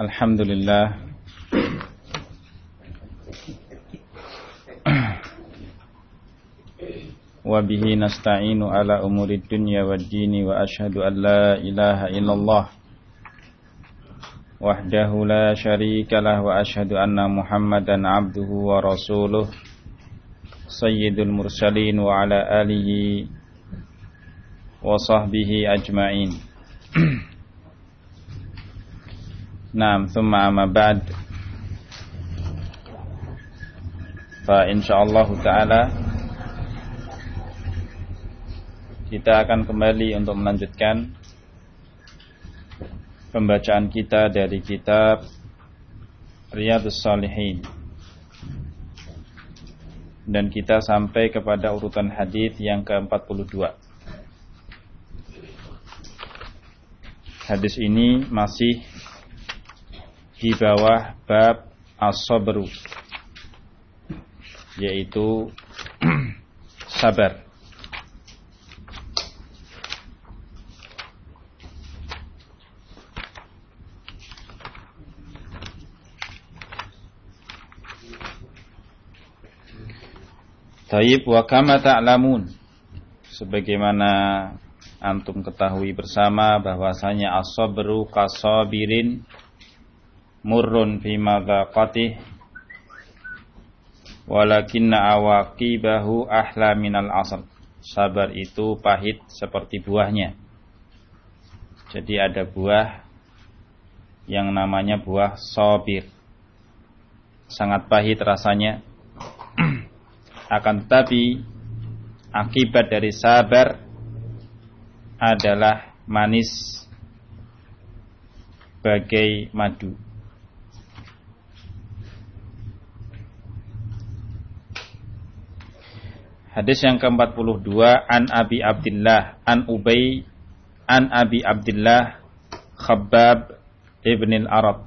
Alhamdulillah. Wabihi nasta'inu ala umurid dunya wa dini wa ashadu an la ilaha illallah. Wahdahu la sharika lah wa ashadu anna muhammadan abduhu wa rasuluh. Sayyidul mursalin wa ala Naam, thumma amma ba'd Fa insyaallah ta'ala kita akan kembali untuk melanjutkan pembacaan kita dari kitab Riyadus Salihin. Dan kita sampai kepada urutan hadis yang ke-42. Hadis ini masih di bawah bab as-sabru yaitu sabar. Taib wa kama ta'lamun. Sebagaimana antum ketahui bersama bahwasanya as-sabru kasabirin murrun fi madzaqatih walakinna awaqibahu ahla minal asr. Sabar itu pahit seperti buahnya. Jadi ada buah yang namanya buah sabir. Sangat pahit rasanya akan tetapi akibat dari sabar adalah manis bagai madu. Hadis yang ke-42 An Abi Abdullah An Ubay An Abi Abdullah Khabbab Ibn al-Arab.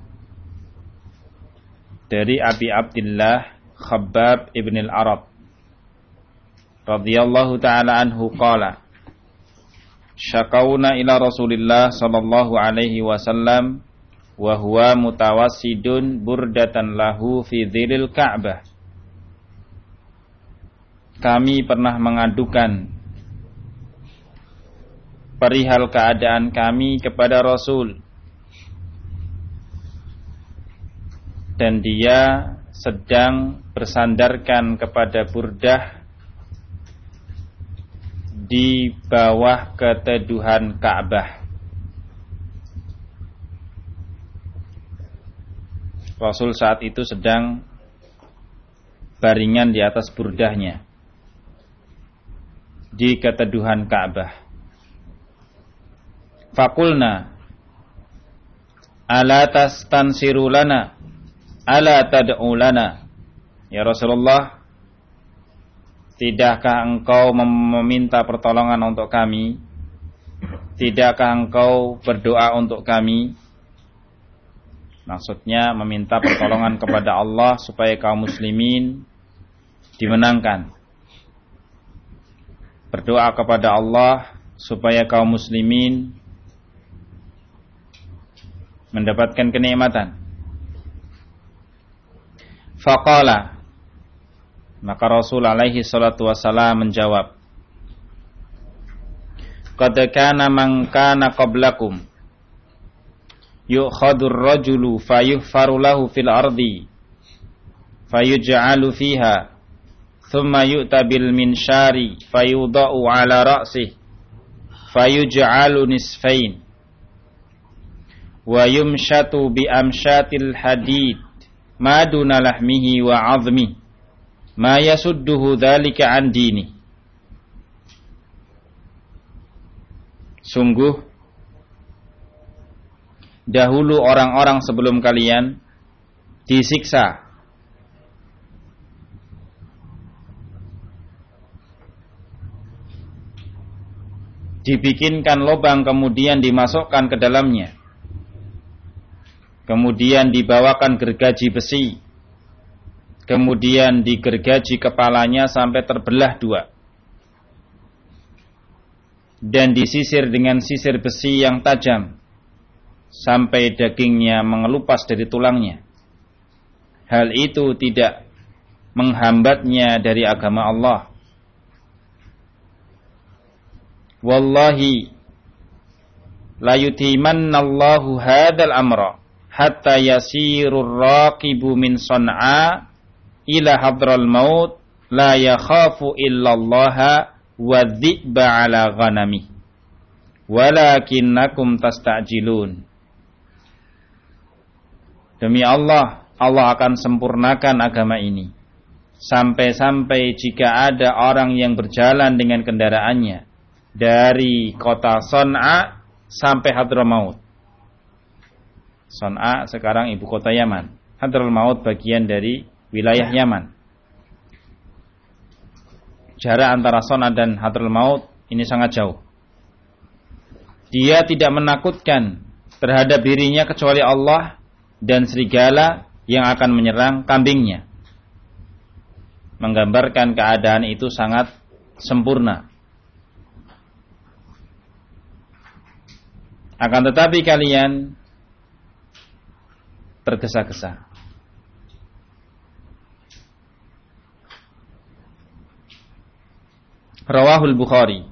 Dari Abi Abdullah Khabbab Ibn al-Arab. Radhiyallahu taala anhu qala syakauna ila Rasulillah sallallahu alaihi wasallam wa huwa mutawassidun burdatan lahu fi dhilil Ka'bah kami pernah mengadukan perihal keadaan kami kepada Rasul dan dia sedang bersandarkan kepada burdah di bawah keteduhan Ka'bah. Rasul saat itu sedang baringan di atas burdahnya di keteduhan Ka'bah. Fakulna ala tastansiru lana ala tad'u lana ya Rasulullah Tidakkah engkau meminta pertolongan untuk kami? Tidakkah engkau berdoa untuk kami? Maksudnya meminta pertolongan kepada Allah supaya kaum muslimin dimenangkan. Berdoa kepada Allah supaya kaum muslimin mendapatkan kenikmatan. Faqala maka Rasul alaihi salatu wasalam menjawab, Qad kana man kana qablakum yu'khadur rajulu fayuhfaru lahu fil ardi fayuj'alu fiha fayudau ala ra'sih fayuj'alu nisfain wa yumshatu bi amshatil hadid ma duna lahmihi wa 'azmihi ma yasudduhu dzalika an dini. Sungguh dahulu orang-orang sebelum kalian disiksa dibikinkan lubang kemudian dimasukkan ke dalamnya kemudian dibawakan gergaji besi kemudian digergaji kepalanya sampai terbelah dua dan disisir dengan sisir besi yang tajam sampai dagingnya mengelupas dari tulangnya. Hal itu tidak menghambatnya dari agama Allah. Wallahi la yutimannallahu hadzal amra hatta yasirur raqibu min san'a ila hadral maut la yakhafu illallaha wa dhi'ba ala ghanami walakinnakum tasta'jilun Demi Allah, Allah akan sempurnakan agama ini. Sampai-sampai jika ada orang yang berjalan dengan kendaraannya dari kota Son'a sampai Hadramaut. Son'a sekarang ibu kota Yaman. Hadramaut bagian dari wilayah Yaman. Jarak antara Son'a dan Hadramaut ini sangat jauh. Dia tidak menakutkan terhadap dirinya kecuali Allah dan serigala yang akan menyerang kambingnya. Menggambarkan keadaan itu sangat sempurna. Akan tetapi kalian tergesa-gesa. Rawahul Bukhari.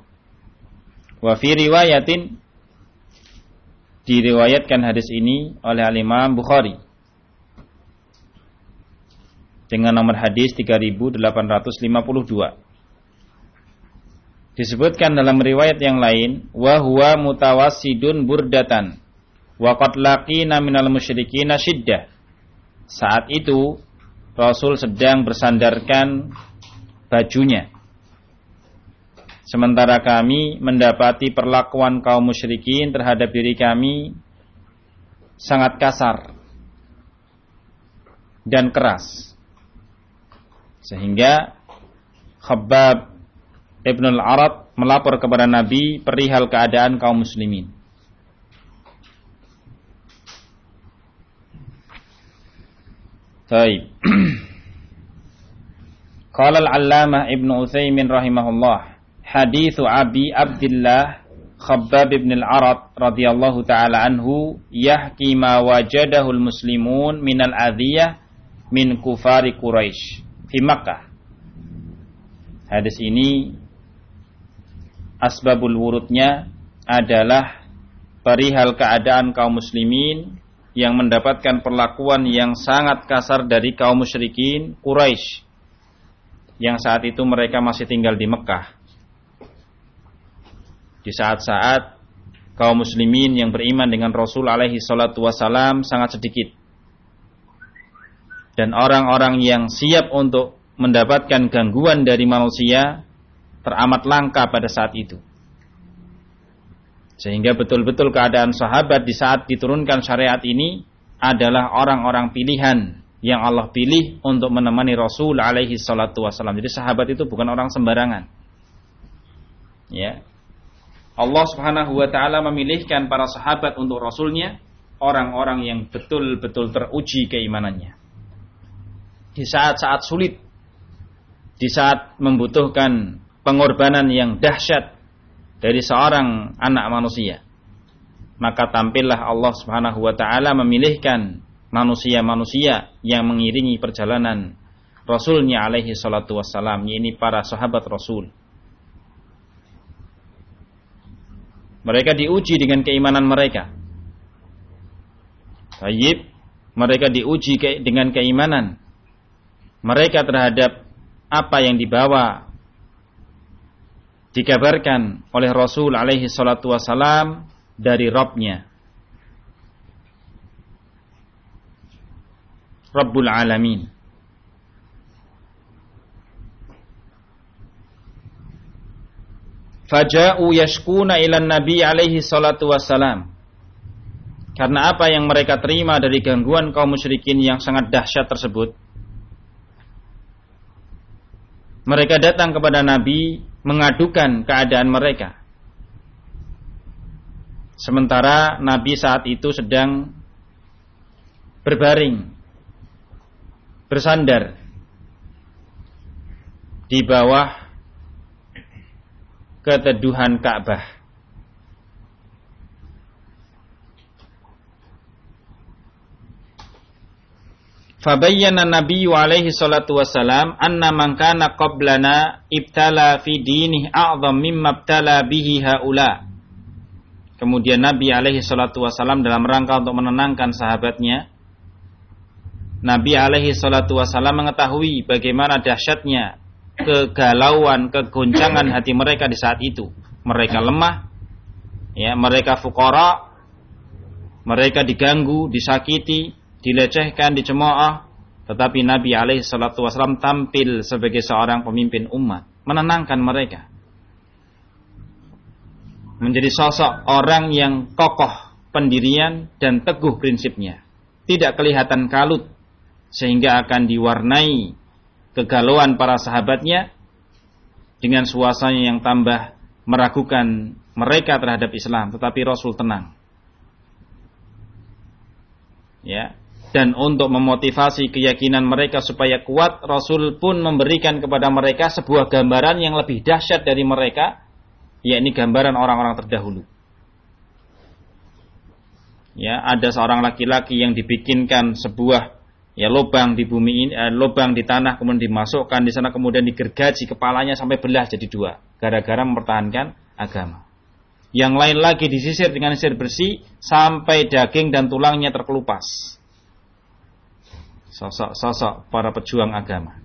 Wa fi riwayatin diriwayatkan hadis ini oleh Al-Imam Bukhari dengan nomor hadis 3852. Disebutkan dalam riwayat yang lain, wa huwa mutawassidun burdatan wa qad laqina minal musyrikin syiddah. Saat itu Rasul sedang bersandarkan bajunya Sementara kami mendapati perlakuan kaum musyrikin terhadap diri kami sangat kasar dan keras. Sehingga Khabbab Ibn al-Arab melapor kepada Nabi perihal keadaan kaum muslimin. Baik. Qala al-Allamah Ibn Utsaimin rahimahullah hadithu Abi Abdullah Khabbab bin al-Arad radhiyallahu taala anhu yahki ma wajadahu al-muslimun min al-adhiyah min kufari Quraisy fi Makkah. Hadis ini asbabul wurudnya adalah perihal keadaan kaum muslimin yang mendapatkan perlakuan yang sangat kasar dari kaum musyrikin Quraisy yang saat itu mereka masih tinggal di Mekah di saat-saat kaum muslimin yang beriman dengan Rasul alaihi salatu wasalam sangat sedikit. Dan orang-orang yang siap untuk mendapatkan gangguan dari manusia teramat langka pada saat itu. Sehingga betul-betul keadaan sahabat di saat diturunkan syariat ini adalah orang-orang pilihan yang Allah pilih untuk menemani Rasul alaihi salatu wasalam. Jadi sahabat itu bukan orang sembarangan. Ya, Allah Subhanahu wa taala memilihkan para sahabat untuk rasulnya orang-orang yang betul-betul teruji keimanannya. Di saat-saat sulit, di saat membutuhkan pengorbanan yang dahsyat dari seorang anak manusia, maka tampillah Allah Subhanahu wa taala memilihkan manusia-manusia yang mengiringi perjalanan Rasulnya alaihi salatu wassalam, ini para sahabat Rasul Mereka diuji dengan keimanan mereka. Tayyib, mereka diuji dengan keimanan mereka terhadap apa yang dibawa dikabarkan oleh Rasul alaihi salatu wasalam dari Rabbnya. Rabbul Alamin. Faja'u yashkuna ilan Nabi alaihi salatu wassalam. Karena apa yang mereka terima dari gangguan kaum musyrikin yang sangat dahsyat tersebut. Mereka datang kepada Nabi mengadukan keadaan mereka. Sementara Nabi saat itu sedang berbaring, bersandar di bawah keteduhan Ka'bah. Fabayyana Nabi alaihi salatu wasalam anna man kana qablana ibtala fi dinihi a'zam mimma ibtala bihi haula. Kemudian Nabi alaihi salatu wasalam dalam rangka untuk menenangkan sahabatnya Nabi alaihi salatu wasalam mengetahui bagaimana dahsyatnya kegalauan, kegoncangan hati mereka di saat itu. Mereka lemah, ya, mereka fukara, mereka diganggu, disakiti, dilecehkan, dicemooh, tetapi Nabi alaihi salatu wasallam tampil sebagai seorang pemimpin umat, menenangkan mereka. Menjadi sosok orang yang kokoh pendirian dan teguh prinsipnya. Tidak kelihatan kalut sehingga akan diwarnai kegalauan para sahabatnya dengan suasana yang tambah meragukan mereka terhadap Islam, tetapi Rasul tenang. Ya, dan untuk memotivasi keyakinan mereka supaya kuat, Rasul pun memberikan kepada mereka sebuah gambaran yang lebih dahsyat dari mereka, yakni gambaran orang-orang terdahulu. Ya, ada seorang laki-laki yang dibikinkan sebuah ya lubang di bumi ini, eh, lubang di tanah kemudian dimasukkan di sana kemudian digergaji kepalanya sampai belah jadi dua, gara-gara mempertahankan agama. Yang lain lagi disisir dengan sisir bersih sampai daging dan tulangnya terkelupas sosok-sosok para pejuang agama.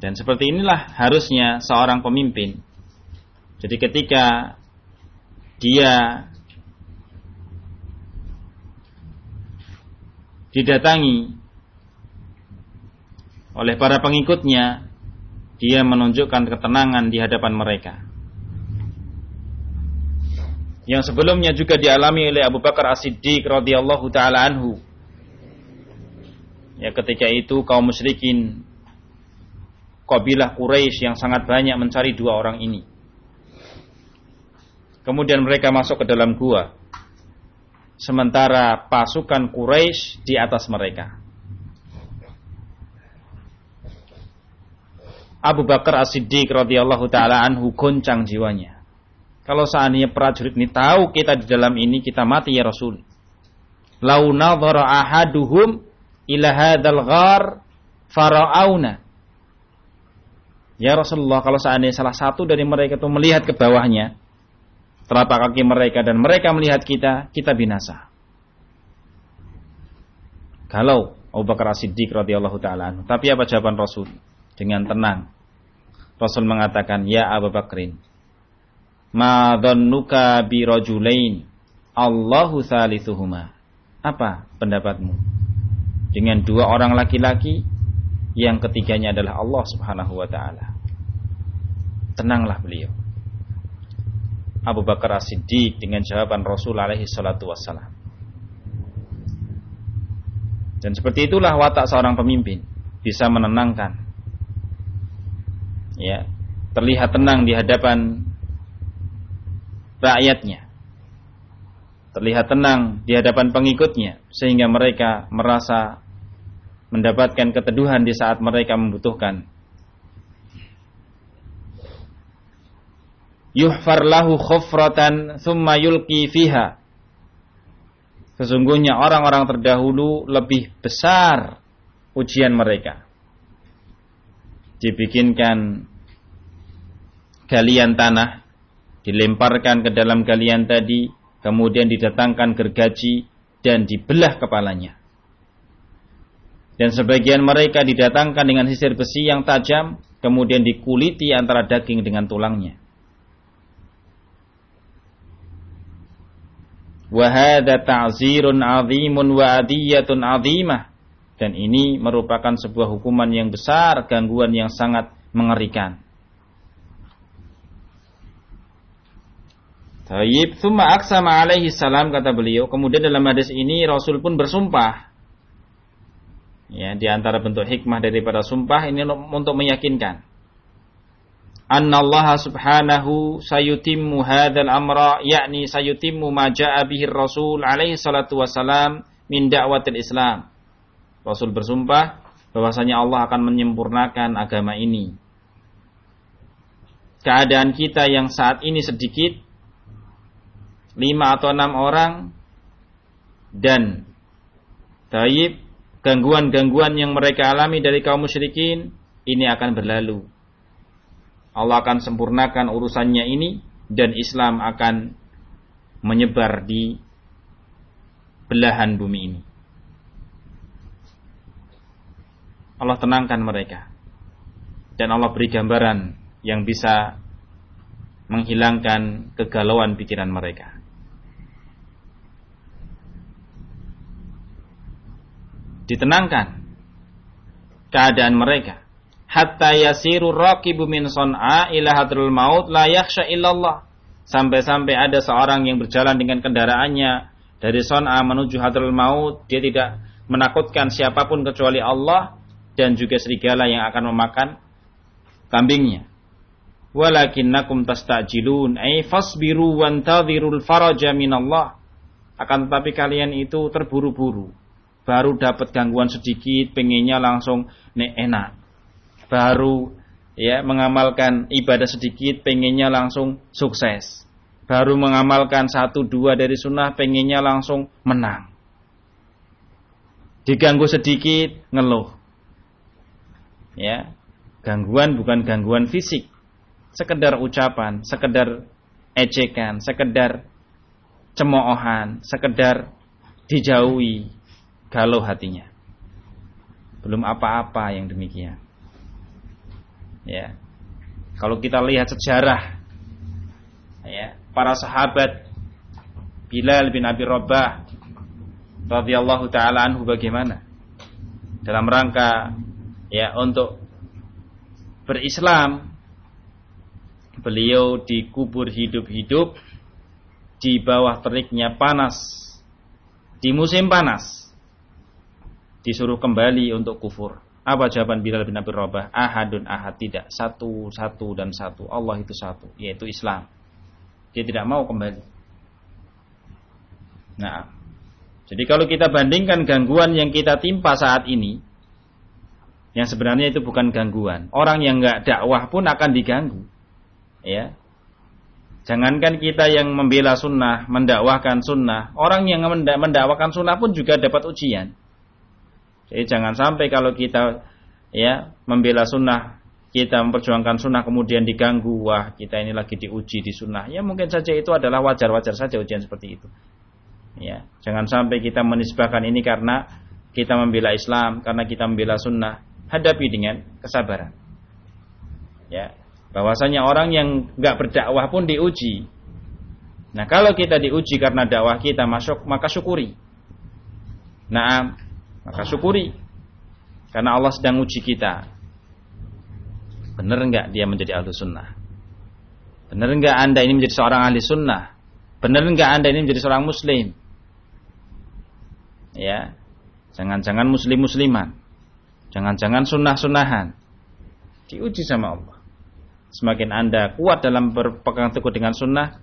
Dan seperti inilah harusnya seorang pemimpin. Jadi ketika dia didatangi oleh para pengikutnya, dia menunjukkan ketenangan di hadapan mereka. Yang sebelumnya juga dialami oleh Abu Bakar As-Siddiq radhiyallahu taala anhu Ya ketika itu kaum musyrikin kabilah Quraisy yang sangat banyak mencari dua orang ini. Kemudian mereka masuk ke dalam gua. Sementara pasukan Quraisy di atas mereka. Abu Bakar As-Siddiq radhiyallahu taala anhu goncang jiwanya. Kalau seandainya prajurit ini tahu kita di dalam ini kita mati ya Rasul. Lau nadhara ahaduhum ila hadzal ghar fara'auna. Ya Rasulullah, kalau seandainya salah satu dari mereka itu melihat ke bawahnya, telapak kaki mereka dan mereka melihat kita, kita binasa. Kalau Abu Bakar As-Siddiq radhiyallahu taala Tapi apa jawaban Rasul? Dengan tenang. Rasul mengatakan, "Ya Abu Bakrin, ma dhannuka bi rajulain Allahu thalithuhuma." Apa pendapatmu? Dengan dua orang laki-laki yang ketiganya adalah Allah Subhanahu wa taala. Tenanglah beliau. Abu Bakar As-Siddiq dengan jawaban Rasul alaihi salatu wassalam. Dan seperti itulah watak seorang pemimpin, bisa menenangkan. Ya, terlihat tenang di hadapan rakyatnya. Terlihat tenang di hadapan pengikutnya sehingga mereka merasa mendapatkan keteduhan di saat mereka membutuhkan. Yuhfar lahu khufratan thumma yulqi fiha. Sesungguhnya orang-orang terdahulu lebih besar ujian mereka. Dibikinkan galian tanah, dilemparkan ke dalam galian tadi, kemudian didatangkan gergaji dan dibelah kepalanya. Dan sebagian mereka didatangkan dengan sisir besi yang tajam kemudian dikuliti antara daging dengan tulangnya. Wahada ta'zirun azimun wa adiyatun azimah. Dan ini merupakan sebuah hukuman yang besar, gangguan yang sangat mengerikan. Tayyib, thumma aksama alaihi salam kata beliau. Kemudian dalam hadis ini Rasul pun bersumpah Ya, di antara bentuk hikmah daripada sumpah ini untuk meyakinkan. Anna Allah subhanahu sayutimmu hadzal amra yakni sayutimmu ma jaa bihi Rasul alaihi salatu wasalam min da'watil Islam. Rasul bersumpah bahwasanya Allah akan menyempurnakan agama ini. Keadaan kita yang saat ini sedikit lima atau enam orang dan Taib, gangguan-gangguan yang mereka alami dari kaum musyrikin ini akan berlalu. Allah akan sempurnakan urusannya ini dan Islam akan menyebar di belahan bumi ini. Allah tenangkan mereka. Dan Allah beri gambaran yang bisa menghilangkan kegalauan pikiran mereka. Ditenangkan keadaan mereka. Hatta yasiru raqibu min son'a ila hadrul maut la yakhsha illallah. Sampai-sampai ada seorang yang berjalan dengan kendaraannya dari son'a menuju hadrul maut, dia tidak menakutkan siapa pun kecuali Allah dan juga serigala yang akan memakan kambingnya. Walakinnakum tastajilun ay fasbiru wantadhirul faraja minallah. Akan tetapi kalian itu terburu-buru. Baru dapat gangguan sedikit, pengennya langsung nek enak. Baru ya mengamalkan ibadah sedikit, pengennya langsung sukses. Baru mengamalkan satu dua dari sunnah, pengennya langsung menang. Diganggu sedikit, ngeluh ya gangguan bukan gangguan fisik sekedar ucapan sekedar ejekan sekedar cemoohan sekedar dijauhi galau hatinya. Belum apa-apa yang demikian. Ya. Kalau kita lihat sejarah ya para sahabat Bilal bin Abi Rabah radhiyallahu taala anhu bagaimana? Dalam rangka ya untuk berislam beliau dikubur hidup-hidup di bawah teriknya panas di musim panas disuruh kembali untuk kufur apa jawaban Bilal bin Abi Rabah ahadun ahad tidak satu satu dan satu Allah itu satu yaitu Islam dia tidak mau kembali nah jadi kalau kita bandingkan gangguan yang kita timpa saat ini yang sebenarnya itu bukan gangguan. Orang yang nggak dakwah pun akan diganggu. Ya. Jangankan kita yang membela sunnah, mendakwahkan sunnah, orang yang mendakwakan sunnah pun juga dapat ujian. Jadi jangan sampai kalau kita ya membela sunnah, kita memperjuangkan sunnah kemudian diganggu, wah kita ini lagi diuji di sunnah. Ya mungkin saja itu adalah wajar-wajar saja ujian seperti itu. Ya, jangan sampai kita menisbahkan ini karena kita membela Islam, karena kita membela sunnah hadapi dengan kesabaran. Ya, bahwasanya orang yang nggak berdakwah pun diuji. Nah, kalau kita diuji karena dakwah kita masuk, maka syukuri. Nah, maka syukuri. Karena Allah sedang uji kita. Benar nggak dia menjadi ahli sunnah? Benar nggak anda ini menjadi seorang ahli sunnah? Benar nggak anda ini menjadi seorang muslim? Ya, jangan-jangan muslim musliman. Jangan-jangan sunnah-sunnahan. Diuji sama Allah. Semakin Anda kuat dalam berpegang teguh dengan sunnah,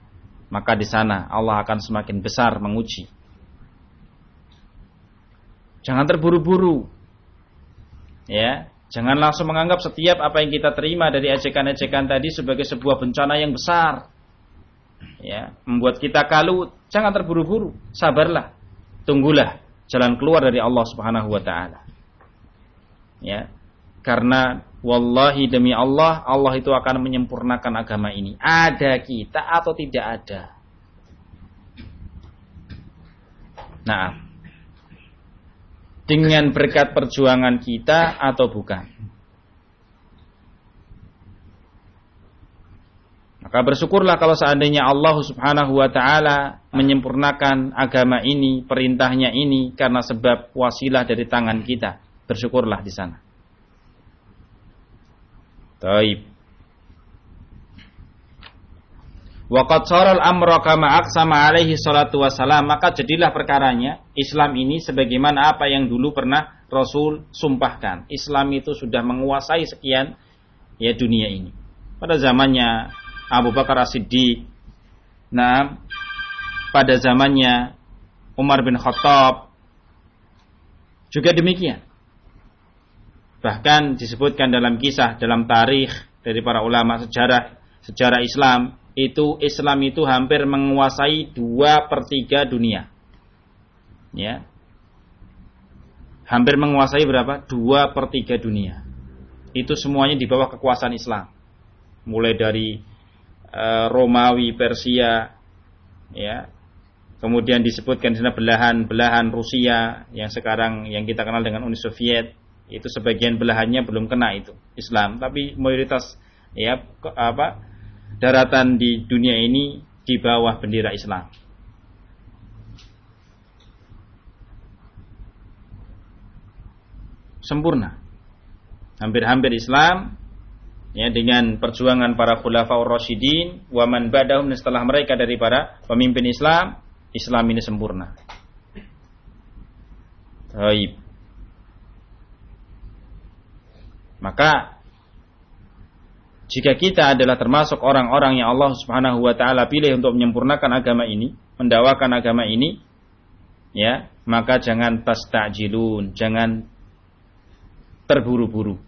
maka di sana Allah akan semakin besar menguji. Jangan terburu-buru. Ya, jangan langsung menganggap setiap apa yang kita terima dari ejekan-ejekan tadi sebagai sebuah bencana yang besar. Ya, membuat kita kalut. Jangan terburu-buru, sabarlah. Tunggulah jalan keluar dari Allah Subhanahu wa taala ya karena wallahi demi Allah Allah itu akan menyempurnakan agama ini ada kita atau tidak ada nah dengan berkat perjuangan kita atau bukan Maka bersyukurlah kalau seandainya Allah Subhanahu wa taala menyempurnakan agama ini, perintahnya ini karena sebab wasilah dari tangan kita bersyukurlah di sana. Taib. Waqad saral amra kama aqsama alaihi salatu wassalam maka jadilah perkaranya Islam ini sebagaimana apa yang dulu pernah Rasul sumpahkan. Islam itu sudah menguasai sekian ya dunia ini. Pada zamannya Abu Bakar As-Siddiq. Nah, pada zamannya Umar bin Khattab juga demikian. Bahkan disebutkan dalam kisah, dalam tarikh dari para ulama sejarah sejarah Islam itu Islam itu hampir menguasai dua per tiga dunia. Ya. hampir menguasai berapa? Dua per tiga dunia. Itu semuanya di bawah kekuasaan Islam. Mulai dari uh, Romawi, Persia, ya, kemudian disebutkan di sana belahan-belahan Rusia yang sekarang yang kita kenal dengan Uni Soviet, itu sebagian belahannya belum kena itu Islam, tapi mayoritas ya apa daratan di dunia ini di bawah bendera Islam. Sempurna. Hampir-hampir Islam ya dengan perjuangan para khulafaur rasyidin wa man badahum setelah mereka dari para pemimpin Islam, Islam ini sempurna. Baik. Maka jika kita adalah termasuk orang-orang yang Allah Subhanahu wa taala pilih untuk menyempurnakan agama ini, mendawakan agama ini, ya, maka jangan tastajilun, jangan terburu-buru.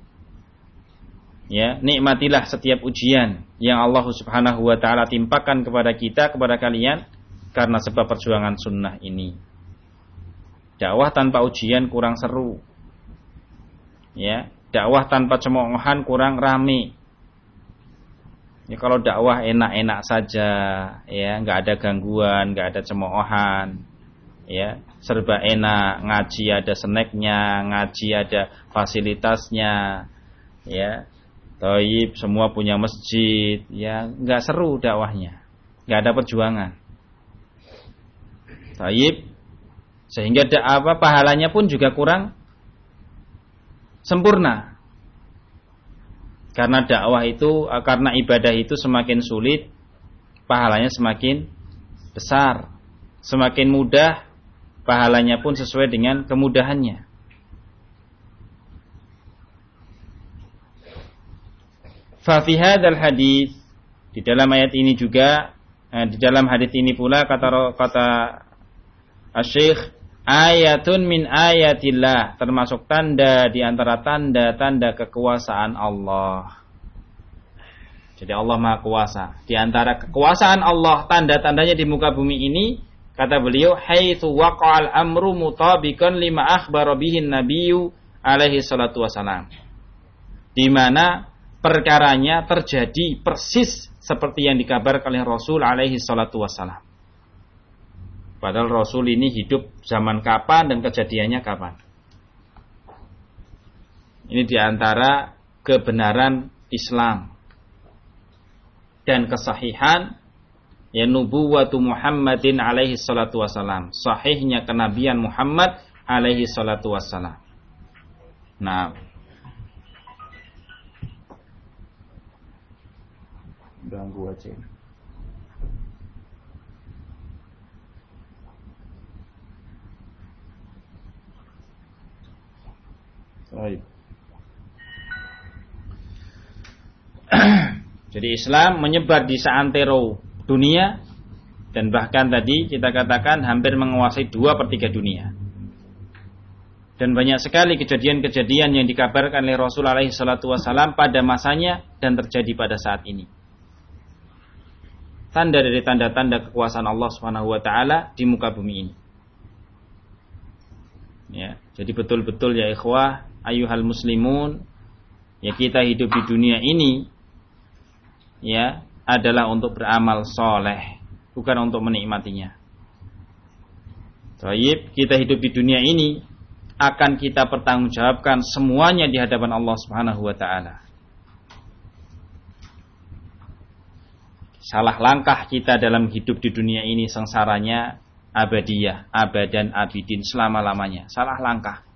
Ya, nikmatilah setiap ujian yang Allah Subhanahu wa taala timpakan kepada kita, kepada kalian karena sebab perjuangan sunnah ini. Dakwah tanpa ujian kurang seru. Ya, dakwah tanpa cemoohan kurang rame Ya kalau dakwah enak-enak saja, ya. Nggak ada gangguan, nggak ada cemoohan, ya. Serba enak, ngaji ada snacknya, ngaji ada fasilitasnya, ya, toib semua punya masjid, ya. Nggak seru dakwahnya, nggak ada perjuangan. Toib sehingga apa pahalanya pun juga kurang sempurna karena dakwah itu, eh, karena ibadah itu semakin sulit, pahalanya semakin besar. Semakin mudah, pahalanya pun sesuai dengan kemudahannya. Fafihad al hadis di dalam ayat ini juga eh, di dalam hadis ini pula kata kata Syekh ayatun min ayatillah termasuk tanda di antara tanda-tanda kekuasaan Allah. Jadi Allah Maha Kuasa. Di antara kekuasaan Allah, tanda-tandanya di muka bumi ini, kata beliau, haitsu waqa'al amru mutabiqan lima akhbara bihin nabiyyu alaihi salatu wasalam. Di mana perkaranya terjadi persis seperti yang dikabarkan oleh Rasul alaihi salatu wasalam. Padahal Rasul ini hidup zaman kapan dan kejadiannya kapan. Ini di antara kebenaran Islam dan kesahihan ya nubuwatu Muhammadin alaihi salatu wasalam. Sahihnya kenabian Muhammad alaihi salatu wasalam. Nah, ganggu aja. Baik. Jadi Islam menyebar di seantero dunia dan bahkan tadi kita katakan hampir menguasai dua per tiga dunia. Dan banyak sekali kejadian-kejadian yang dikabarkan oleh Rasul alaihi salatu pada masanya dan terjadi pada saat ini. Tanda dari tanda-tanda kekuasaan Allah Subhanahu wa taala di muka bumi ini. Ya, jadi betul-betul ya ikhwah ayuhal muslimun ya kita hidup di dunia ini ya adalah untuk beramal soleh bukan untuk menikmatinya. Taib kita hidup di dunia ini akan kita pertanggungjawabkan semuanya di hadapan Allah Subhanahu wa taala. Salah langkah kita dalam hidup di dunia ini sengsaranya abadiyah, abadan abidin selama-lamanya. Salah langkah.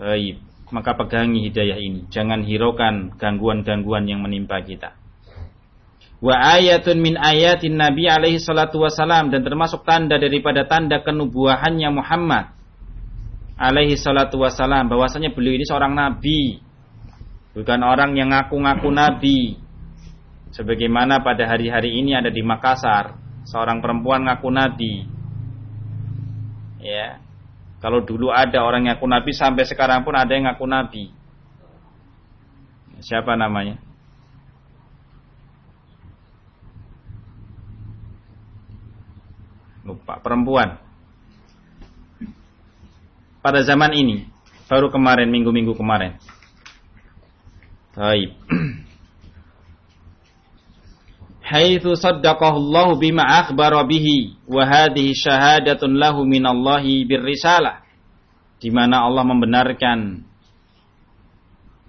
Baik, maka pegangi hidayah ini. Jangan hiraukan gangguan-gangguan yang menimpa kita. Wa ayatun min ayatin Nabi alaihi salatu wasalam dan termasuk tanda daripada tanda kenubuahannya Muhammad alaihi salatu wasalam bahwasanya beliau ini seorang nabi. Bukan orang yang ngaku-ngaku nabi. Sebagaimana pada hari-hari ini ada di Makassar seorang perempuan ngaku nabi. Ya kalau dulu ada orang yang ngaku nabi sampai sekarang pun ada yang ngaku nabi. Siapa namanya? Lupa perempuan. pada zaman ini. Baru kemarin, minggu-minggu kemarin. Baik. Haitsu saddaqahu Allah bima akhbara bihi wa hadhihi syahadatun lahu minallahi birrisalah. Di mana Allah membenarkan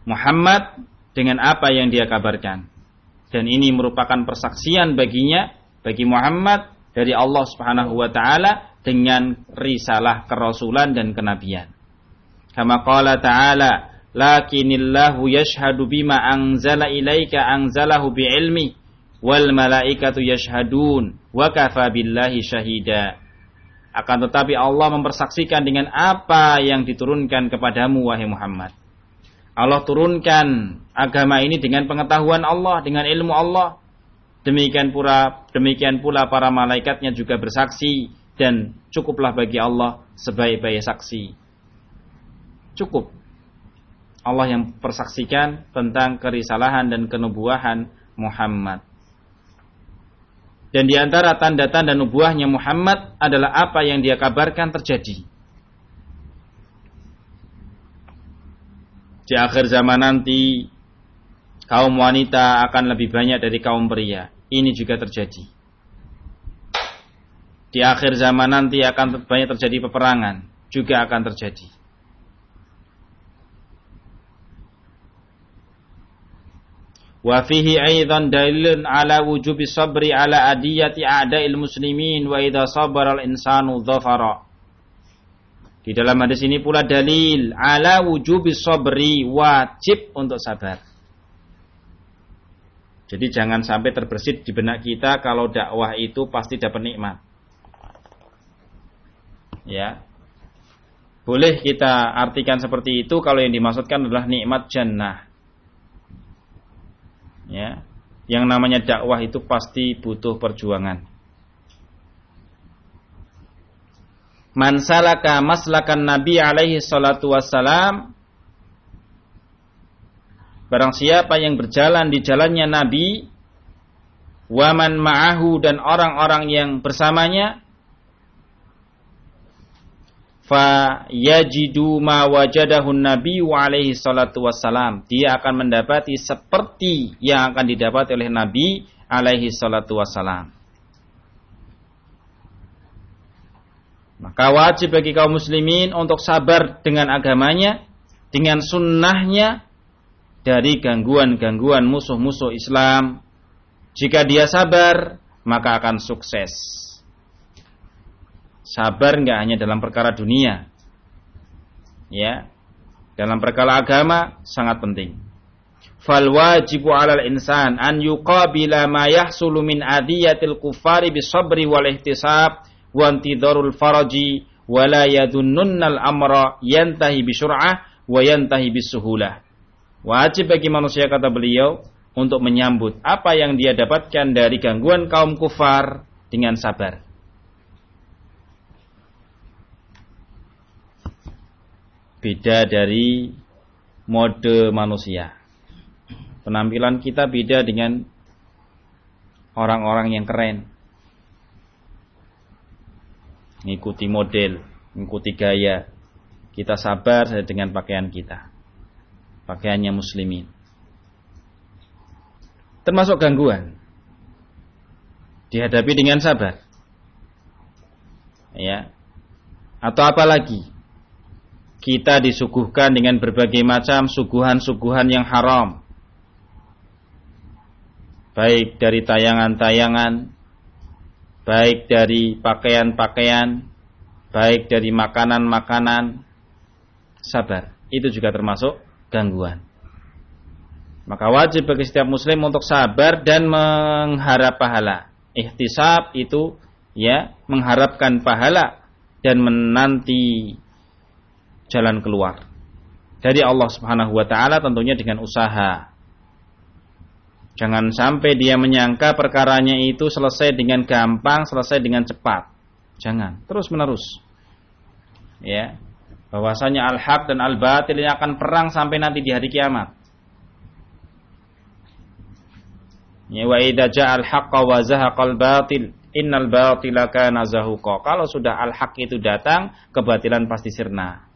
Muhammad dengan apa yang dia kabarkan. Dan ini merupakan persaksian baginya bagi Muhammad dari Allah Subhanahu wa taala dengan risalah kerasulan dan kenabian. Kama qala ta'ala, "Lakinillahu yashhadu bima anzala ilaika anzalahu bi'ilmi wal malaikatu yashhadun wa kafa billahi syahida." Akan tetapi Allah mempersaksikan dengan apa yang diturunkan kepadamu wahai Muhammad. Allah turunkan agama ini dengan pengetahuan Allah, dengan ilmu Allah. Demikian pula demikian pula para malaikatnya juga bersaksi dan cukuplah bagi Allah sebaik-baik saksi. Cukup. Allah yang persaksikan tentang kerisalahan dan kenubuahan Muhammad. Dan di antara tanda-tanda nubuahnya Muhammad adalah apa yang dia kabarkan terjadi. Di akhir zaman nanti kaum wanita akan lebih banyak dari kaum pria. Ini juga terjadi di akhir zaman nanti akan banyak terjadi peperangan, juga akan terjadi. Wa fihi aidan dalilun ala wujubi sabri ala adiyati a'da'il muslimin wa idza sabara al-insanu dhafara. Di dalam hadis ini pula dalil ala wujubi sabri wajib untuk sabar. Jadi jangan sampai terbersit di benak kita kalau dakwah itu pasti dapat nikmat ya boleh kita artikan seperti itu kalau yang dimaksudkan adalah nikmat jannah ya. Yang namanya dakwah itu pasti butuh perjuangan. Man salaka maslakan Nabi alaihi salatu wassalam Barang siapa yang berjalan di jalannya Nabi Waman ma'ahu dan orang-orang yang bersamanya fa yajidu ma wajadahun nabi alaihi salatu wassalam. Dia akan mendapati seperti yang akan didapat oleh Nabi alaihi salatu wassalam. Maka wajib bagi kaum muslimin untuk sabar dengan agamanya, dengan sunnahnya dari gangguan-gangguan musuh-musuh Islam. Jika dia sabar, maka akan sukses. Sabar nggak hanya dalam perkara dunia. Ya. Dalam perkara agama sangat penting. Fal wajibu 'alal insan an yuqabila ma yahsulu min adiyatil kufari bisabri wal ihtisab wa antidarul faraji wa la yadunnunal amra yantahi bisyur'ah wa yantahi bisuhulah. Wajib bagi manusia kata beliau untuk menyambut apa yang dia dapatkan dari gangguan kaum kufar dengan sabar. Beda dari mode manusia. Penampilan kita beda dengan orang-orang yang keren. Ngikuti model, ngikuti gaya. Kita sabar dengan pakaian kita. Pakaiannya muslimin. Termasuk gangguan. Dihadapi dengan sabar. Ya. Atau apa lagi? Kita disuguhkan dengan berbagai macam suguhan-suguhan yang haram. Baik dari tayangan-tayangan, baik dari pakaian-pakaian, baik dari makanan-makanan. Sabar, itu juga termasuk gangguan. Maka wajib bagi setiap muslim untuk sabar dan mengharap pahala. Ihtisab itu ya mengharapkan pahala dan menanti jalan keluar dari Allah Subhanahu wa taala tentunya dengan usaha. Jangan sampai dia menyangka perkaranya itu selesai dengan gampang, selesai dengan cepat. Jangan, terus-menerus. Ya. Bahwasanya al-haq dan al-batil ini akan perang sampai nanti di hari kiamat. Ya wa idza ja'al haqqa wa zahaqal batil innal batila kana zahuqa. Kalau sudah al-haq itu datang, kebatilan pasti sirna.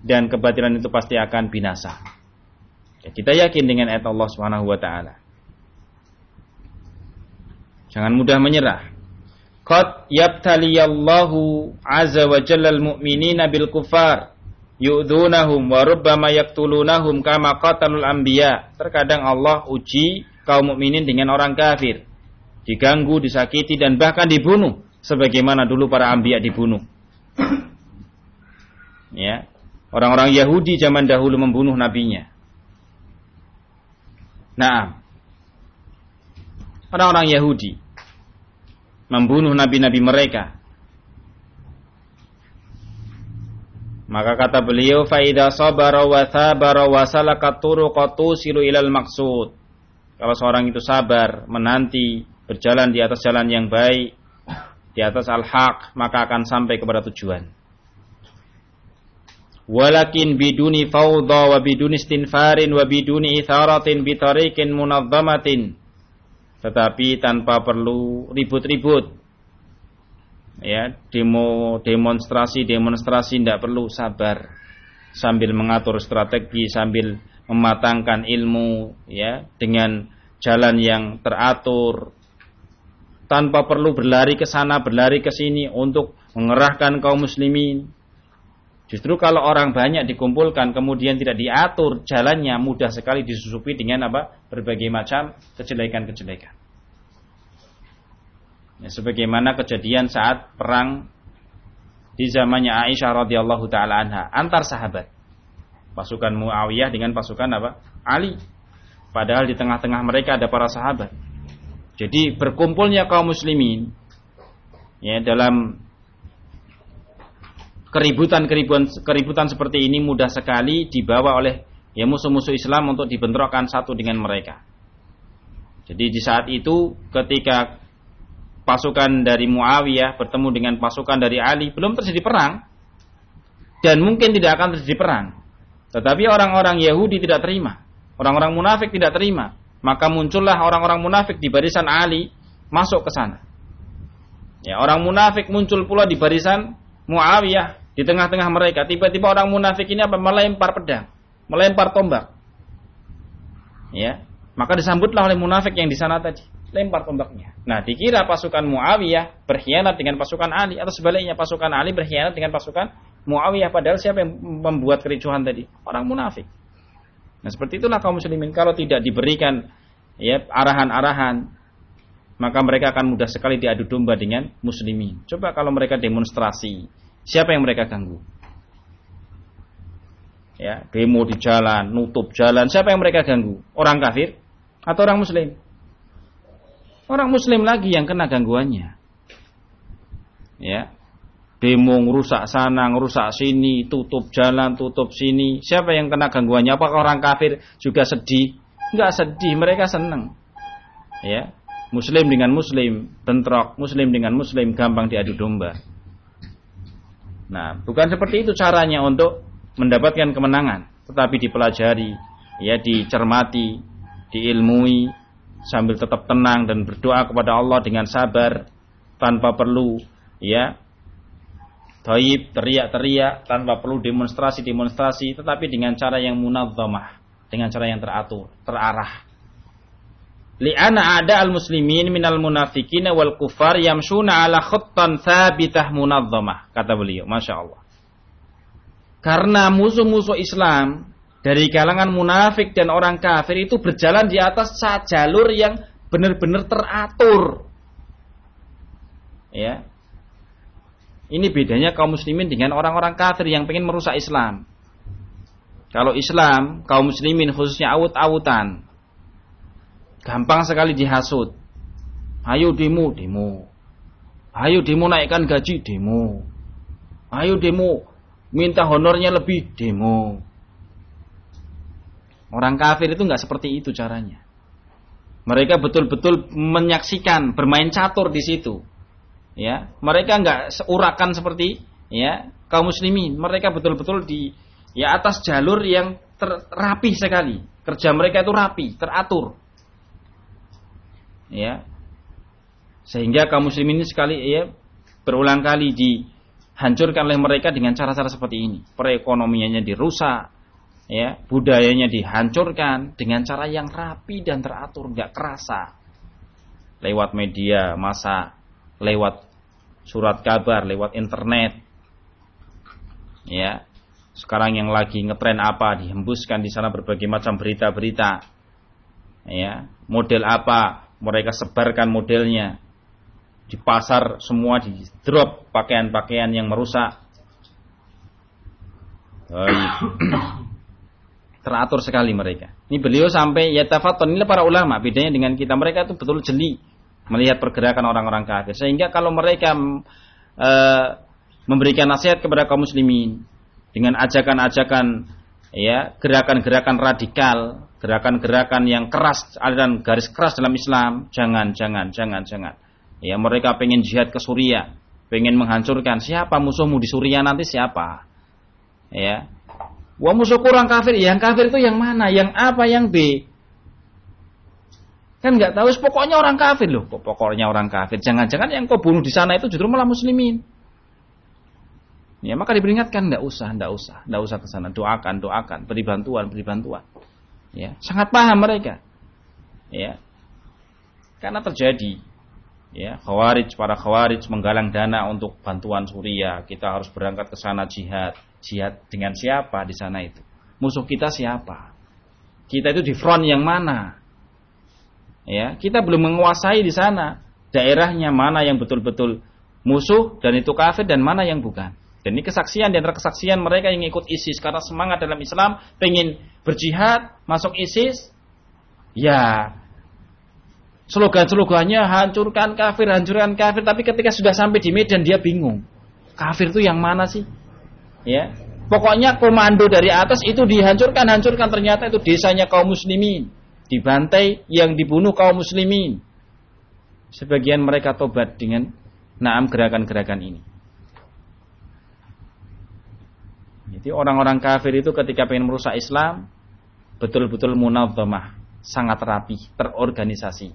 Dan kebatilan itu pasti akan binasa. Ya, kita yakin dengan ayat Allah Subhanahu wa taala. Jangan mudah menyerah. Qad yabtaliyallahu azza wa jalla al-mu'minina bil kufar yu'dhunahum wa rubbama yaqtulunahum kama qatalul anbiya. Terkadang Allah uji kaum mukminin dengan orang kafir. Diganggu, disakiti dan bahkan dibunuh sebagaimana dulu para anbiya dibunuh. ya. Orang-orang Yahudi zaman dahulu membunuh nabinya. Nah, orang-orang Yahudi membunuh nabi-nabi mereka. Maka kata beliau, faida sabara wa thabara wa tusilu ilal maksud. Kalau seorang itu sabar, menanti, berjalan di atas jalan yang baik, di atas al-haq, maka akan sampai kepada tujuan. Walakin biduni fawda wa biduni istinfarin wa biduni itharatin bitarikin munadzamatin. Tetapi tanpa perlu ribut-ribut. Ya, demo demonstrasi demonstrasi tidak perlu sabar sambil mengatur strategi sambil mematangkan ilmu ya dengan jalan yang teratur tanpa perlu berlari ke sana berlari ke sini untuk mengerahkan kaum muslimin Justru kalau orang banyak dikumpulkan kemudian tidak diatur jalannya mudah sekali disusupi dengan apa? Berbagai macam kejelekan-kejelekan. Ya, sebagaimana kejadian saat perang di zamannya Aisyah radhiyallahu taala anha antar sahabat. Pasukan Muawiyah dengan pasukan apa? Ali. Padahal di tengah-tengah mereka ada para sahabat. Jadi berkumpulnya kaum muslimin ya dalam keributan-keributan keributan seperti ini mudah sekali dibawa oleh ya musuh-musuh Islam untuk dibentrokkan satu dengan mereka. Jadi di saat itu ketika pasukan dari Muawiyah bertemu dengan pasukan dari Ali belum terjadi perang dan mungkin tidak akan terjadi perang. Tetapi orang-orang Yahudi tidak terima, orang-orang munafik tidak terima, maka muncullah orang-orang munafik di barisan Ali masuk ke sana. Ya, orang munafik muncul pula di barisan Muawiyah di tengah-tengah mereka, tiba-tiba orang munafik ini apa melempar pedang, melempar tombak. Ya, maka disambutlah oleh munafik yang di sana tadi, lempar tombaknya. Nah, dikira pasukan Muawiyah berkhianat dengan pasukan Ali atau sebaliknya pasukan Ali berkhianat dengan pasukan Muawiyah padahal siapa yang membuat kericuhan tadi? Orang munafik. Nah, seperti itulah kaum muslimin kalau tidak diberikan ya arahan-arahan maka mereka akan mudah sekali diadu domba dengan muslimin. Coba kalau mereka demonstrasi, Siapa yang mereka ganggu? Ya, demo di jalan, nutup jalan, siapa yang mereka ganggu? Orang kafir atau orang muslim? Orang muslim lagi yang kena gangguannya. Ya. Demo ngerusak sana, ngerusak sini, tutup jalan, tutup sini. Siapa yang kena gangguannya? Apakah orang kafir juga sedih? Enggak sedih, mereka senang. Ya. Muslim dengan muslim bentrok, muslim dengan muslim gampang diadu domba. Nah, bukan seperti itu caranya untuk mendapatkan kemenangan, tetapi dipelajari, ya dicermati, diilmui sambil tetap tenang dan berdoa kepada Allah dengan sabar tanpa perlu ya Taib teriak-teriak tanpa perlu demonstrasi-demonstrasi tetapi dengan cara yang munadzamah dengan cara yang teratur terarah li'ana ada al-muslimin minal munafikin wal kufar yamshuna ala khuttan thabitah munadzamah kata beliau. Masya Allah. Karena musuh-musuh Islam dari kalangan munafik dan orang kafir itu berjalan di atas jalur yang benar-benar teratur. Ya. Ini bedanya kaum muslimin dengan orang-orang kafir yang ingin merusak Islam. Kalau Islam kaum muslimin khususnya awut-awutan gampang sekali dihasut. Ayo demo, demo. Ayo demo naikkan gaji, demo. Ayo demo minta honornya lebih, demo. Orang kafir itu nggak seperti itu caranya. Mereka betul-betul menyaksikan bermain catur di situ. Ya, mereka nggak seurakan seperti ya kaum muslimin. Mereka betul-betul di ya atas jalur yang terapi sekali. Kerja mereka itu rapi, teratur ya sehingga kaum muslimin sekali ya berulang kali di dihancurkan oleh mereka dengan cara-cara seperti ini. Perekonomiannya dirusak, ya, budayanya dihancurkan dengan cara yang rapi dan teratur, nggak kerasa. Lewat media masa, lewat surat kabar, lewat internet. Ya. Sekarang yang lagi ngetren apa dihembuskan di sana berbagai macam berita-berita. Ya, model apa mereka sebarkan modelnya di pasar semua di drop pakaian-pakaian yang merusak. Teratur sekali mereka. Ini beliau sampai ya tafaton ini para ulama. Bedanya dengan kita mereka itu betul jeli melihat pergerakan orang-orang kafir. Sehingga kalau mereka e, memberikan nasihat kepada kaum muslimin dengan ajakan-ajakan ya gerakan-gerakan radikal, gerakan-gerakan yang keras aliran garis keras dalam Islam, jangan, jangan, jangan, jangan. Ya, mereka pengen jihad ke Suriah, pengen menghancurkan. Siapa musuhmu di Suriah nanti siapa? Ya. Wah musuh kurang kafir, yang kafir itu yang mana? Yang apa? Yang B? Kan nggak tahu, pokoknya orang kafir loh. Pokoknya orang kafir. Jangan-jangan yang kau bunuh di sana itu justru malah muslimin. Ya maka diperingatkan tidak usah, tidak usah, tidak usah ke sana. Doakan, doakan, beri bantuan, beri bantuan. Ya, sangat paham mereka. Ya, karena terjadi. Ya khawarij para khawarij menggalang dana untuk bantuan Suriah. Kita harus berangkat ke sana jihad. Jihad dengan siapa di sana itu? Musuh kita siapa? Kita itu di front yang mana? Ya kita belum menguasai di sana daerahnya mana yang betul-betul musuh dan itu kafir dan mana yang bukan dan ini kesaksian dan kesaksian mereka yang ikut ISIS karena semangat dalam Islam pengen berjihad masuk ISIS ya slogan-slogannya hancurkan kafir, hancurkan kafir, tapi ketika sudah sampai di medan dia bingung. Kafir itu yang mana sih? Ya. Pokoknya komando dari atas itu dihancurkan, hancurkan ternyata itu desanya kaum muslimin. Dibantai yang dibunuh kaum muslimin. Sebagian mereka tobat dengan naam gerakan-gerakan ini. Jadi orang-orang kafir itu ketika ingin merusak Islam betul-betul munadzamah, sangat rapi, terorganisasi.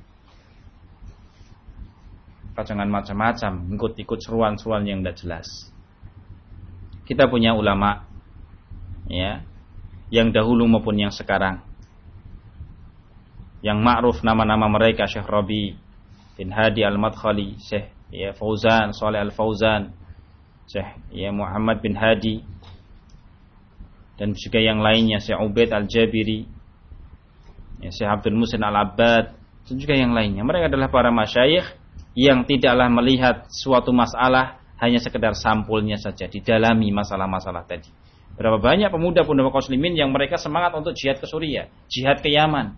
Jangan macam-macam, ikut-ikut seruan-seruan yang tidak jelas. Kita punya ulama, ya, yang dahulu maupun yang sekarang, yang ma'ruf nama-nama mereka Syekh Rabi bin Hadi Al-Madkhali, Syekh ya Fauzan, Saleh Al-Fauzan, Syekh ya Muhammad bin Hadi, dan juga yang lainnya Syekh Ubaid Al-Jabiri, ya Syekh Abdul Musin Al-Abbad, dan juga yang lainnya. Mereka adalah para masyayikh yang tidaklah melihat suatu masalah hanya sekedar sampulnya saja, didalami masalah-masalah tadi. Berapa banyak pemuda-pemuda muslimin yang mereka semangat untuk jihad ke Suriah, jihad ke Yaman.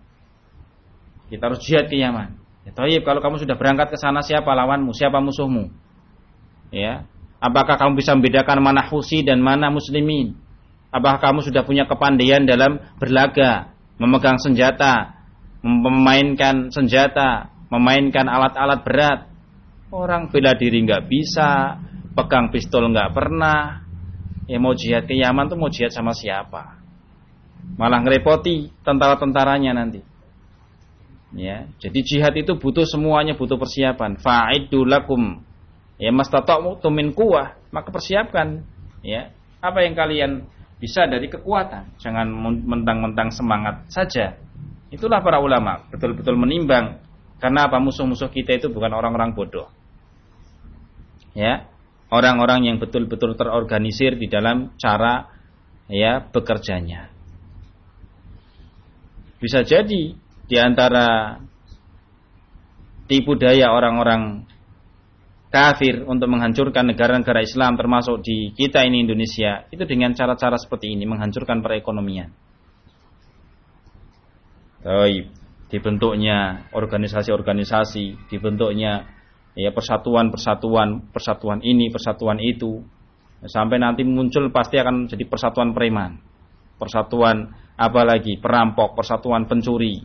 Kita harus jihad ke Yaman. Ya, kalau kamu sudah berangkat ke sana siapa lawanmu, siapa musuhmu? Ya, apakah kamu bisa membedakan mana husi dan mana muslimin? Apakah kamu sudah punya kepandaian dalam berlaga, memegang senjata, memainkan senjata, memainkan alat-alat berat. Orang bela diri nggak bisa, pegang pistol nggak pernah. Ya mau jihad ke Yaman tuh mau jihad sama siapa? Malah ngerepoti tentara-tentaranya nanti. Ya, jadi jihad itu butuh semuanya butuh persiapan. Fa'iddu lakum ya mastata'tu min kuwah, maka persiapkan ya apa yang kalian bisa dari kekuatan. Jangan mentang-mentang semangat saja. Itulah para ulama betul-betul menimbang karena apa musuh-musuh kita itu bukan orang-orang bodoh. Ya, orang-orang yang betul-betul terorganisir di dalam cara ya bekerjanya. Bisa jadi di antara tipu daya orang-orang kafir untuk menghancurkan negara-negara Islam termasuk di kita ini Indonesia itu dengan cara-cara seperti ini menghancurkan perekonomian. Baik dibentuknya organisasi-organisasi, dibentuknya ya persatuan-persatuan, persatuan ini, persatuan itu. Sampai nanti muncul pasti akan jadi persatuan preman. Persatuan apa lagi? Perampok, persatuan pencuri.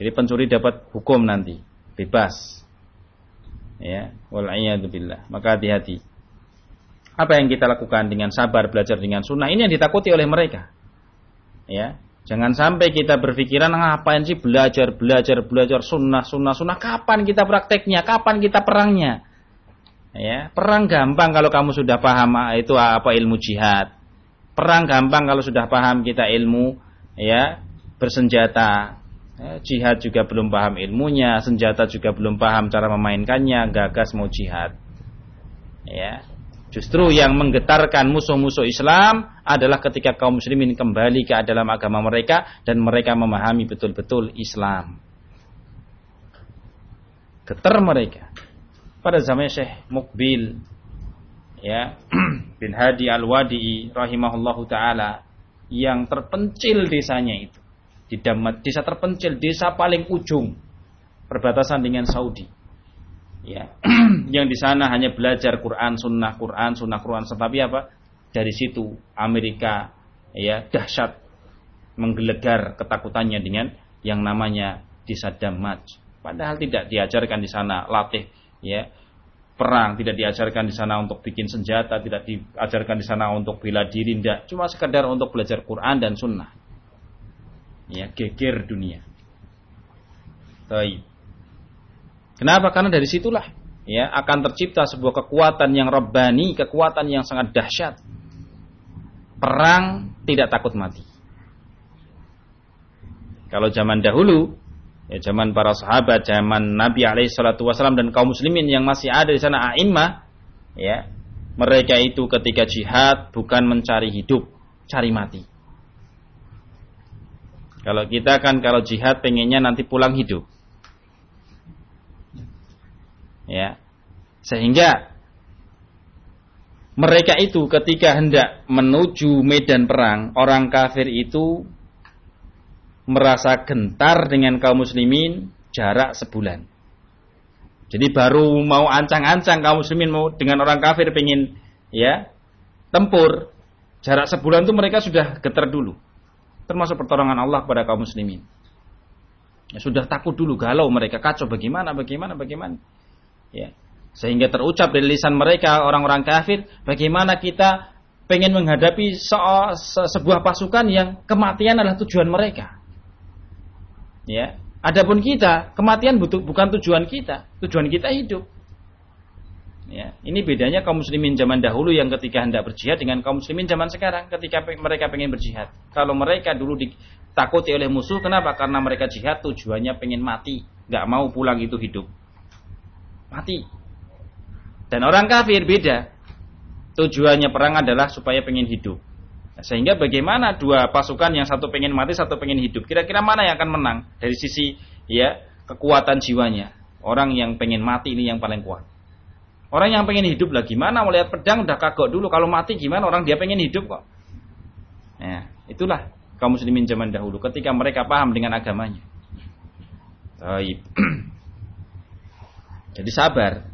Jadi pencuri dapat hukum nanti, bebas. Ya, billah. Maka hati-hati. Apa yang kita lakukan dengan sabar belajar dengan sunnah ini yang ditakuti oleh mereka. Ya, Jangan sampai kita berpikiran ngapain sih belajar, belajar, belajar sunnah, sunnah, sunnah. Kapan kita prakteknya? Kapan kita perangnya? Ya, perang gampang kalau kamu sudah paham ah, itu apa ilmu jihad. Perang gampang kalau sudah paham kita ilmu ya bersenjata. Ya, jihad juga belum paham ilmunya, senjata juga belum paham cara memainkannya, gagas mau jihad. Ya. Justru yang menggetarkan musuh-musuh Islam adalah ketika kaum muslimin kembali ke dalam agama mereka dan mereka memahami betul-betul Islam. Getar mereka pada zaman Syekh Mukbil ya bin Hadi Al-Wadi rahimahullahu taala yang terpencil desanya itu di desa terpencil desa paling ujung perbatasan dengan Saudi. Ya. Yang di sana hanya belajar Quran sunnah Quran sunnah Quran. Tetapi apa? Dari situ Amerika ya dahsyat menggelegar ketakutannya dengan yang namanya desa Damaj padahal tidak diajarkan di sana latih ya. Perang tidak diajarkan di sana untuk bikin senjata tidak diajarkan di sana untuk bela diri tidak cuma sekedar untuk belajar Quran dan Sunnah ya geger dunia Baik. Kenapa? Karena dari situlah ya akan tercipta sebuah kekuatan yang rabbani, kekuatan yang sangat dahsyat. Perang tidak takut mati. Kalau zaman dahulu ya, zaman para sahabat, zaman Nabi alaihi salatu dan kaum muslimin yang masih ada di sana a'immah, ya. Mereka itu ketika jihad bukan mencari hidup, cari mati. Kalau kita kan kalau jihad pengennya nanti pulang hidup. Ya. Sehingga mereka itu ketika hendak menuju medan perang, orang kafir itu merasa gentar dengan kaum muslimin jarak sebulan. Jadi baru mau ancang-ancang kaum muslimin mau dengan orang kafir pengen ya tempur jarak sebulan itu mereka sudah getar dulu. Termasuk pertolongan Allah kepada kaum muslimin. Ya, sudah takut dulu galau mereka kacau bagaimana bagaimana bagaimana. Ya. Sehingga terucap dari lisan mereka orang-orang kafir bagaimana kita pengen menghadapi se se sebuah pasukan yang kematian adalah tujuan mereka. Ya. Adapun kita, kematian bukan tujuan kita. Tujuan kita hidup. Ya, ini bedanya kaum muslimin zaman dahulu yang ketika hendak berjihad dengan kaum muslimin zaman sekarang ketika mereka pengen berjihad. Kalau mereka dulu ditakuti oleh musuh, kenapa? Karena mereka jihad tujuannya pengen mati, nggak mau pulang itu hidup. Mati. Dan orang kafir beda. Tujuannya perang adalah supaya pengen hidup. Sehingga bagaimana dua pasukan yang satu pengen mati, satu pengen hidup. Kira-kira mana yang akan menang dari sisi ya kekuatan jiwanya? Orang yang pengen mati ini yang paling kuat. Orang yang pengen hidup lah gimana melihat pedang udah kagok dulu kalau mati gimana orang dia pengen hidup kok. Ya, itulah kaum muslimin zaman dahulu ketika mereka paham dengan agamanya. Baik. Jadi sabar.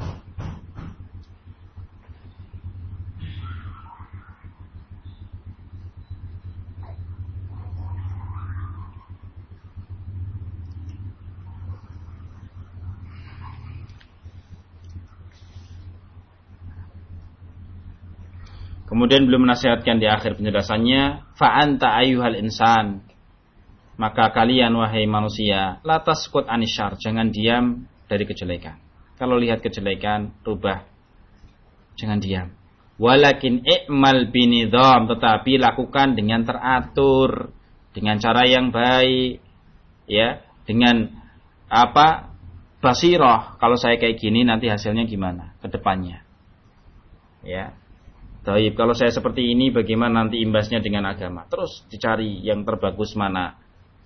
Kemudian belum menasihatkan di akhir penjelasannya, fa'anta ayuhal insan. Maka kalian wahai manusia, latas kut anishar, jangan diam dari kejelekan. Kalau lihat kejelekan, rubah. Jangan diam. Walakin i'mal binidham, tetapi lakukan dengan teratur, dengan cara yang baik, ya, dengan apa? Basiroh. Kalau saya kayak gini nanti hasilnya gimana ke depannya. Ya, Taib, kalau saya seperti ini bagaimana nanti imbasnya dengan agama? Terus dicari yang terbagus mana.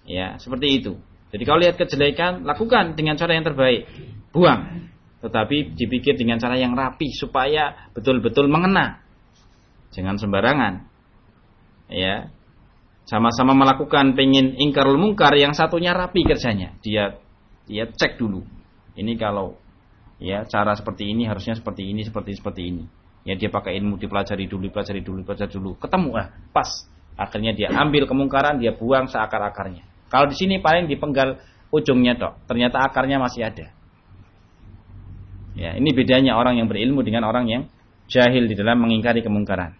Ya, seperti itu. Jadi kalau lihat kejelekan, lakukan dengan cara yang terbaik. Buang. Tetapi dipikir dengan cara yang rapi supaya betul-betul mengena. Jangan sembarangan. Ya. Sama-sama melakukan pengen ingkarul mungkar yang satunya rapi kerjanya. Dia dia cek dulu. Ini kalau ya cara seperti ini harusnya seperti ini, seperti seperti ini Ya dia pakai ilmu dipelajari dulu, dipelajari dulu, dipelajari dulu. Ketemu ah, pas. Akhirnya dia ambil kemungkaran, dia buang seakar-akarnya. Kalau di sini paling dipenggal ujungnya dok. Ternyata akarnya masih ada. Ya, ini bedanya orang yang berilmu dengan orang yang jahil di dalam mengingkari kemungkaran.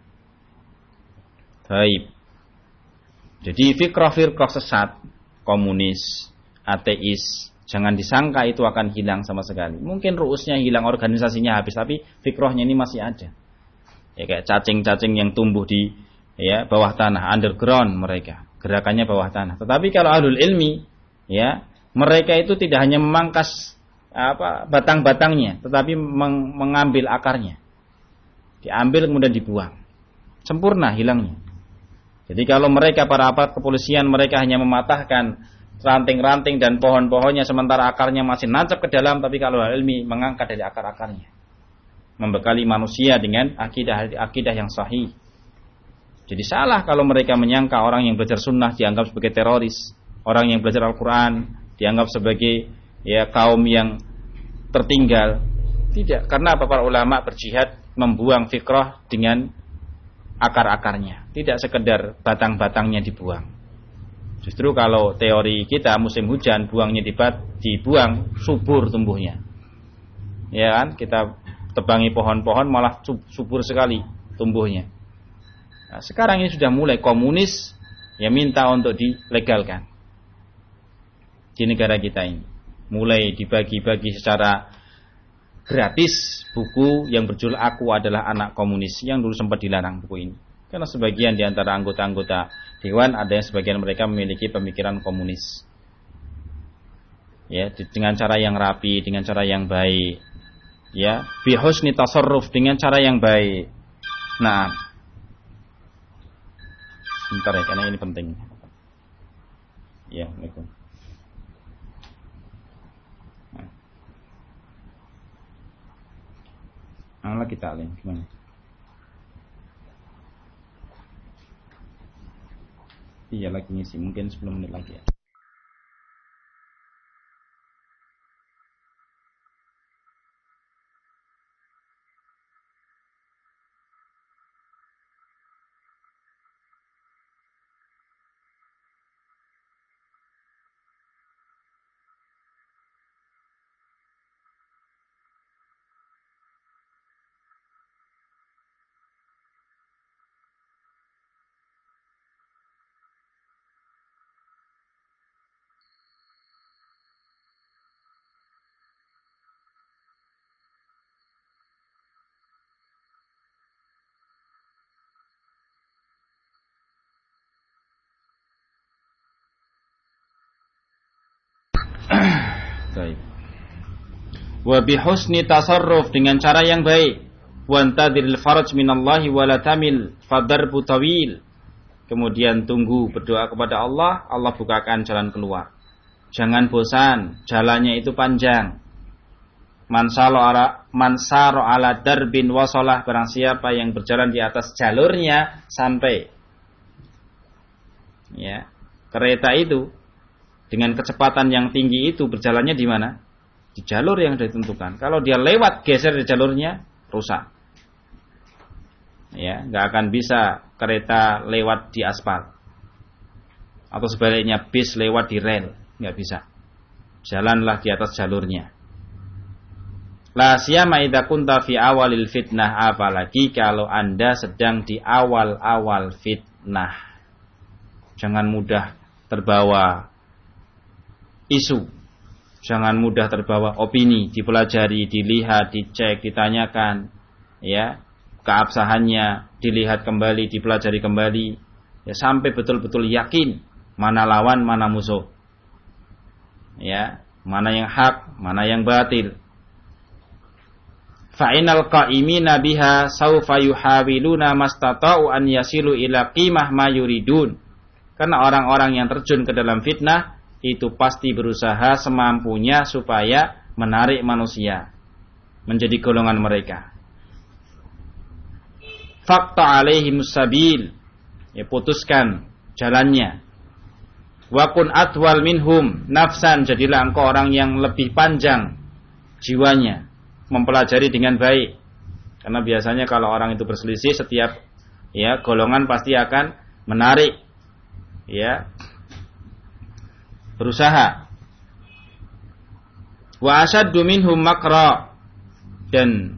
Baik. Jadi fikrah-fikrah sesat, komunis, ateis, Jangan disangka itu akan hilang sama sekali. Mungkin ruusnya hilang, organisasinya habis, tapi fikrohnya ini masih ada. Ya kayak cacing-cacing yang tumbuh di ya bawah tanah, underground mereka. Gerakannya bawah tanah. Tetapi kalau ahlul ilmi, ya mereka itu tidak hanya memangkas apa batang-batangnya, tetapi meng mengambil akarnya. Diambil kemudian dibuang. Sempurna hilangnya. Jadi kalau mereka para aparat kepolisian mereka hanya mematahkan ranting-ranting dan pohon-pohonnya sementara akarnya masih nancap ke dalam tapi kalau ilmi mengangkat dari akar-akarnya. Membekali manusia dengan akidah akidah yang sahih. Jadi salah kalau mereka menyangka orang yang belajar sunnah dianggap sebagai teroris. Orang yang belajar Al-Quran dianggap sebagai ya kaum yang tertinggal. Tidak karena apa? Para ulama berjihad membuang fikrah dengan akar-akarnya. Tidak sekedar batang-batangnya dibuang Justru kalau teori kita musim hujan buangnya dibat, dibuang subur tumbuhnya. Ya kan? Kita tebangi pohon-pohon malah subur sekali tumbuhnya. Nah, sekarang ini sudah mulai komunis yang minta untuk dilegalkan di negara kita ini. Mulai dibagi-bagi secara gratis buku yang berjudul Aku adalah anak komunis yang dulu sempat dilarang buku ini. Karena sebagian di antara anggota-anggota dewan ada yang sebagian mereka memiliki pemikiran komunis. Ya, dengan cara yang rapi, dengan cara yang baik. Ya, bihusni tasarruf dengan cara yang baik. Nah, sebentar ya, karena ini penting. Ya, Assalamualaikum. Nah, kita alim gimana? Iya lagi ngisi, mungkin 10 menit lagi ya. Baik. Wa bihusni tasarruf dengan cara yang baik. Wa antadil faraj minallahi wa la tamil fadarbu tawil. Kemudian tunggu berdoa kepada Allah, Allah bukakan jalan keluar. Jangan bosan, jalannya itu panjang. Mansaro ala, mansaro ala darbin wasolah barang siapa yang berjalan di atas jalurnya sampai ya kereta itu dengan kecepatan yang tinggi itu berjalannya di mana? Di jalur yang ditentukan. Kalau dia lewat geser di jalurnya, rusak. Ya, nggak akan bisa kereta lewat di aspal. Atau sebaliknya bis lewat di rel, nggak bisa. Jalanlah di atas jalurnya. La siyama idza kunta fi awalil fitnah apalagi kalau Anda sedang di awal-awal fitnah. Jangan mudah terbawa isu. Jangan mudah terbawa opini, dipelajari, dilihat, dicek, ditanyakan, ya, keabsahannya, dilihat kembali, dipelajari kembali, ya sampai betul-betul yakin mana lawan, mana musuh. Ya, mana yang hak, mana yang batil. Fa'inal qa'imina biha saufa yuhawiluna mastata'u an yasilu ila qimah. Karena orang-orang yang terjun ke dalam fitnah itu pasti berusaha semampunya supaya menarik manusia menjadi golongan mereka. Fakta alaihim sabil ya putuskan jalannya. Wakun atwal minhum nafsan jadilah engkau orang yang lebih panjang jiwanya mempelajari dengan baik. Karena biasanya kalau orang itu berselisih setiap ya golongan pasti akan menarik ya berusaha. Wa asyaddu minhum makra dan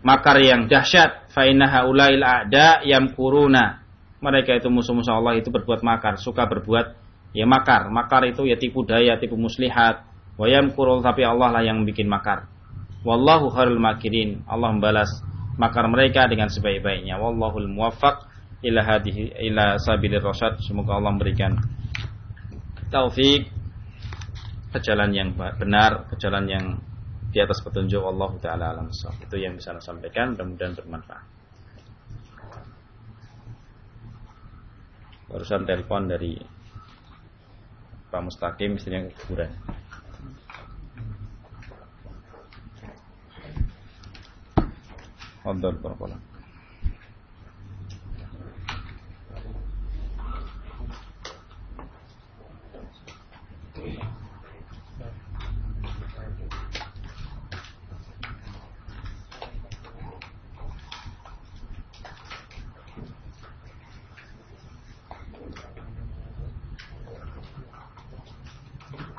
makar yang dahsyat fa inna haulail a'da yamkuruna. Mereka itu musuh-musuh Allah itu berbuat makar, suka berbuat Ya makar, makar itu ya tipu daya, tipu muslihat. Wayam kurul tapi Allah lah yang bikin makar. Wallahu khairul makirin. Allah membalas makar mereka dengan sebaik-baiknya. Wallahul muwaffaq ila hadihi ila sabilir rasyad. Semoga Allah memberikan taufik ke jalan yang benar, ke jalan yang di atas petunjuk Allah taala alam Itu yang bisa saya sampaikan, mudah-mudahan bermanfaat. Barusan telepon dari Pak Mustaqim istrinya kuburan. Odol, Amén.